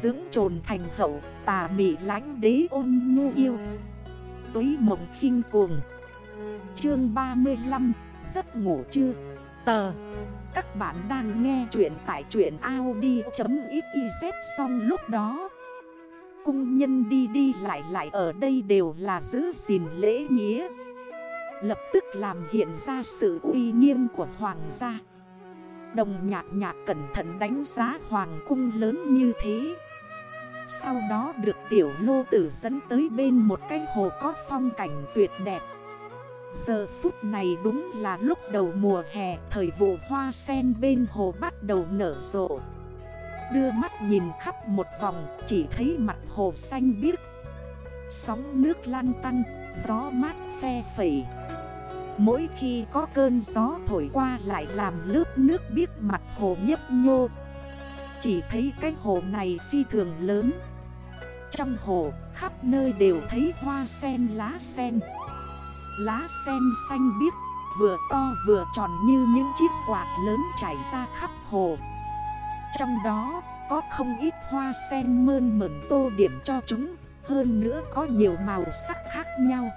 Dưỡng trồn thành hậu, tà mị lánh đế ôn nhu yêu. Túy mộng khinh cuồng. Chương 35 Giấc ngủ chưa Tờ. Các bạn đang nghe chuyện tại chuyện Audi.xyz xong lúc đó. Cung nhân đi đi lại lại ở đây đều là giữ gìn lễ nghĩa. Lập tức làm hiện ra sự uy nghiêm của hoàng gia. Đồng nhạc nhạc cẩn thận đánh giá hoàng cung lớn như thế. Sau đó được tiểu lô tử dẫn tới bên một cái hồ có phong cảnh tuyệt đẹp. Giờ phút này đúng là lúc đầu mùa hè, Thời vụ hoa sen bên hồ bắt đầu nở rộ. Đưa mắt nhìn khắp một vòng, Chỉ thấy mặt hồ xanh biếc. Sóng nước lan tăn, Gió mát phe phẩy. Mỗi khi có cơn gió thổi qua lại làm lớp nước biết mặt hồ nhấp nhô. Chỉ thấy cái hồ này phi thường lớn. Trong hồ, khắp nơi đều thấy hoa sen, lá sen. Lá sen xanh biếc, vừa to vừa tròn như những chiếc quạt lớn trải ra khắp hồ. Trong đó, có không ít hoa sen mơn mẩn tô điểm cho chúng, Hơn nữa có nhiều màu sắc khác nhau.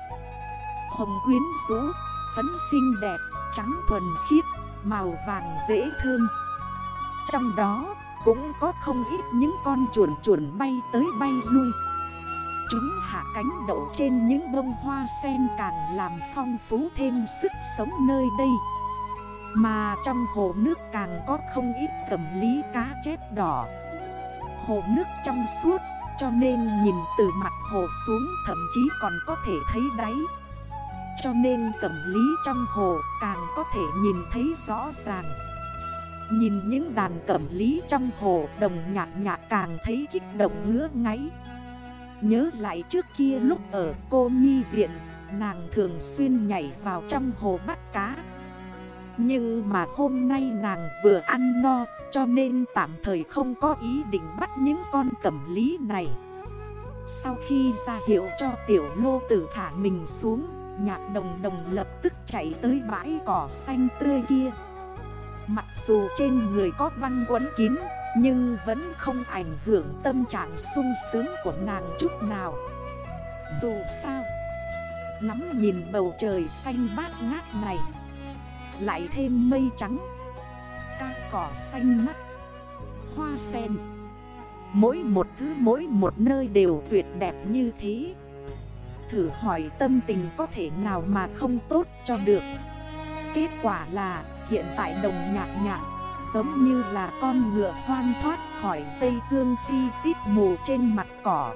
Hồng quyến rũ phấn xinh đẹp, trắng thuần khiết, màu vàng dễ thương. Trong đó cũng có không ít những con chuồn chuồn bay tới bay lui. Chúng hạ cánh đậu trên những bông hoa sen càng làm phong phú thêm sức sống nơi đây. Mà trong hồ nước càng có không ít cầm lý cá chép đỏ. Hồ nước trong suốt cho nên nhìn từ mặt hồ xuống thậm chí còn có thể thấy đáy cho nên cẩm lý trong hồ càng có thể nhìn thấy rõ ràng. Nhìn những đàn cẩm lý trong hồ đồng nhạc nhạc càng thấy kích động ngứa ngáy. Nhớ lại trước kia lúc ở cô nhi viện, Nàng thường xuyên nhảy vào trong hồ bắt cá. Nhưng mà hôm nay nàng vừa ăn no, Cho nên tạm thời không có ý định bắt những con cẩm lý này. Sau khi ra hiệu cho tiểu lô tử thả mình xuống Nhạc đồng đồng lập tức chạy tới bãi cỏ xanh tươi kia. Mặc dù trên người có văn quấn kín, Nhưng vẫn không ảnh hưởng tâm trạng sung sướng của nàng chút nào. Dù sao, Ngắm nhìn bầu trời xanh bát ngát này, Lại thêm mây trắng, Các cỏ xanh ngắt, Hoa sen. Mỗi một thứ, mỗi một nơi đều tuyệt đẹp như thế. Thử hỏi tâm tình có thể nào mà không tốt cho được. Kết quả là, hiện tại đồng nhạc nhạc, Giống như là con ngựa hoang thoát khỏi dây cương phi tít mù trên mặt cỏ.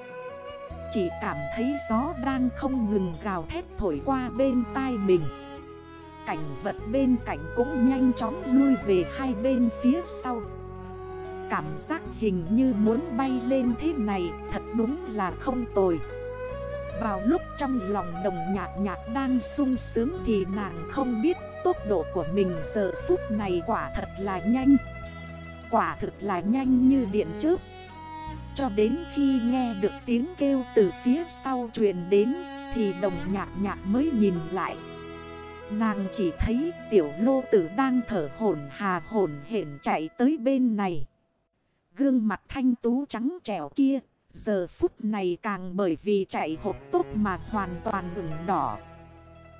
Chỉ cảm thấy gió đang không ngừng gào thét thổi qua bên tai mình. Cảnh vật bên cạnh cũng nhanh chóng lui về hai bên phía sau. Cảm giác hình như muốn bay lên thế này thật đúng là không tồi vào lúc trong lòng đồng nhạc nhạc đang sung sướng thì nàng không biết tốc độ của mình giờ phút này quả thật là nhanh. Quả thực là nhanh như điện chớp. Cho đến khi nghe được tiếng kêu từ phía sau truyền đến Thì đồng nhạc nhạc mới nhìn lại. Nàng chỉ thấy tiểu lô tử đang thở hổn hà hổn hển chạy tới bên này. Gương mặt thanh tú trắng trẻo kia Giờ phút này càng bởi vì chạy hộp tốt mà hoàn toàn ửng đỏ.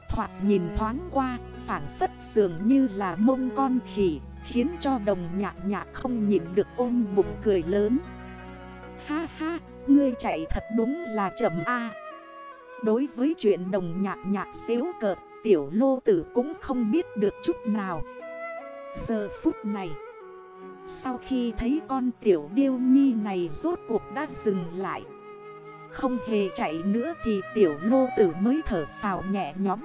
Thoạt nhìn thoáng qua phản phất dường như là mông con khỉ Khiến cho đồng nhạc nhạc không nhìn được ôm bụng cười lớn. Ha ha, ngươi chạy thật đúng là chậm A. Đối với chuyện đồng nhạc nhạc xéo cợt Tiểu lô tử cũng không biết được chút nào. Giờ phút này sau khi thấy con tiểu điêu nhi này rốt cuộc đã dừng lại. Không hề chạy nữa thì tiểu lô tử mới thở phào nhẹ nhõm.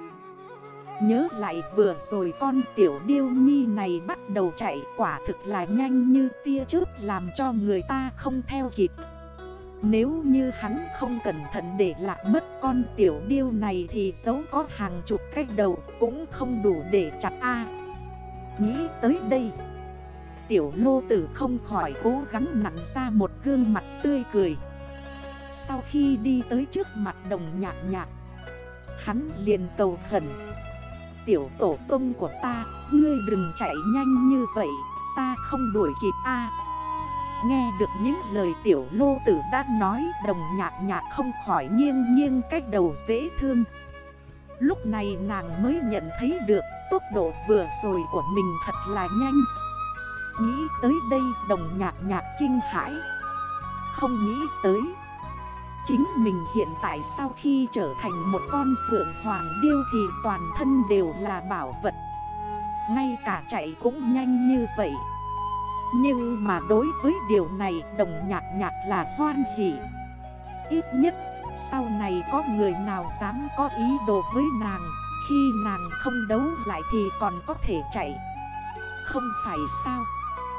Nhớ lại vừa rồi con tiểu điêu nhi này bắt đầu chạy, quả thực là nhanh như tia chớp làm cho người ta không theo kịp. Nếu như hắn không cẩn thận để lạc mất con tiểu điêu này thì dấu có hàng chục cách đầu cũng không đủ để chặt A. Nghĩ tới đây Tiểu lô tử không khỏi cố gắng nặn ra một gương mặt tươi cười. Sau khi đi tới trước mặt đồng nhạc nhạc, Hắn liền cầu khẩn. Tiểu tổ tông của ta, Ngươi đừng chạy nhanh như vậy, Ta không đuổi kịp a. Nghe được những lời tiểu lô tử đã nói, Đồng nhạc nhạc không khỏi nghiêng nghiêng cách đầu dễ thương. Lúc này nàng mới nhận thấy được Tốc độ vừa rồi của mình thật là nhanh. Nghĩ tới đây đồng nhạc nhạc kinh hãi. Không nghĩ tới. Chính mình hiện tại sau khi trở thành một con phượng hoàng điêu thì toàn thân đều là bảo vật. Ngay cả chạy cũng nhanh như vậy. Nhưng mà đối với điều này đồng nhạc nhạc là hoan hỷ. Ít nhất, sau này có người nào dám có ý đồ với nàng, Khi nàng không đấu lại thì còn có thể chạy. Không phải sao?